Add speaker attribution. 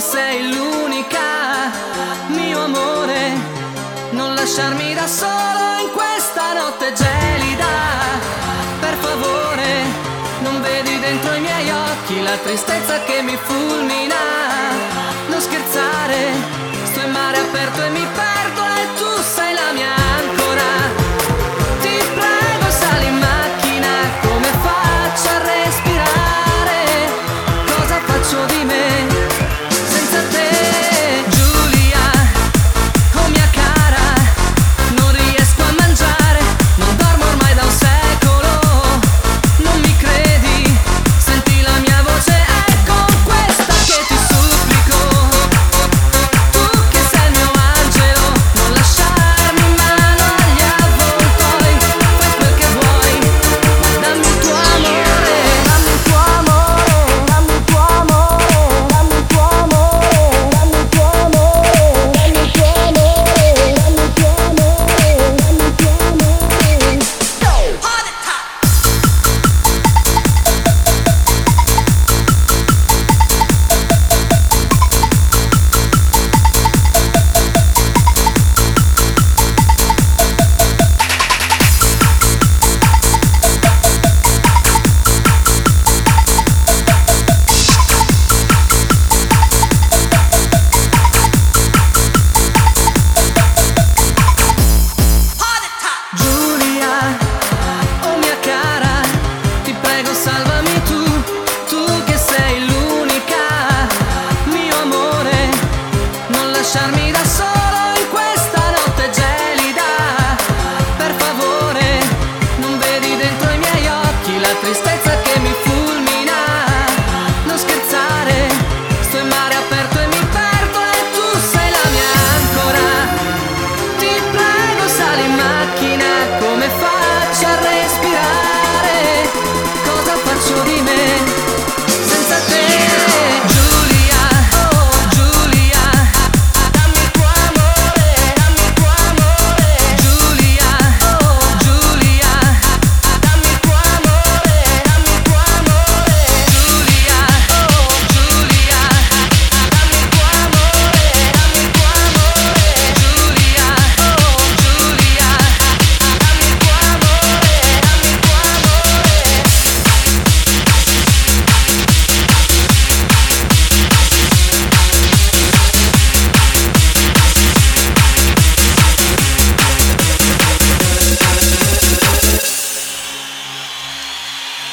Speaker 1: sei l'unica, mio amore, non lasciarmi da solo in questa notte gelida, per favore, non vedi dentro i miei occhi la tristezza che mi fulmina, non scherzare, sto in mare aperto e mi perdo lasciarmi da solo in questa notte gelida. Per favore, non vedi dentro i miei occhi la tristezza che mi fulmina. Non scherzare, sto in mare.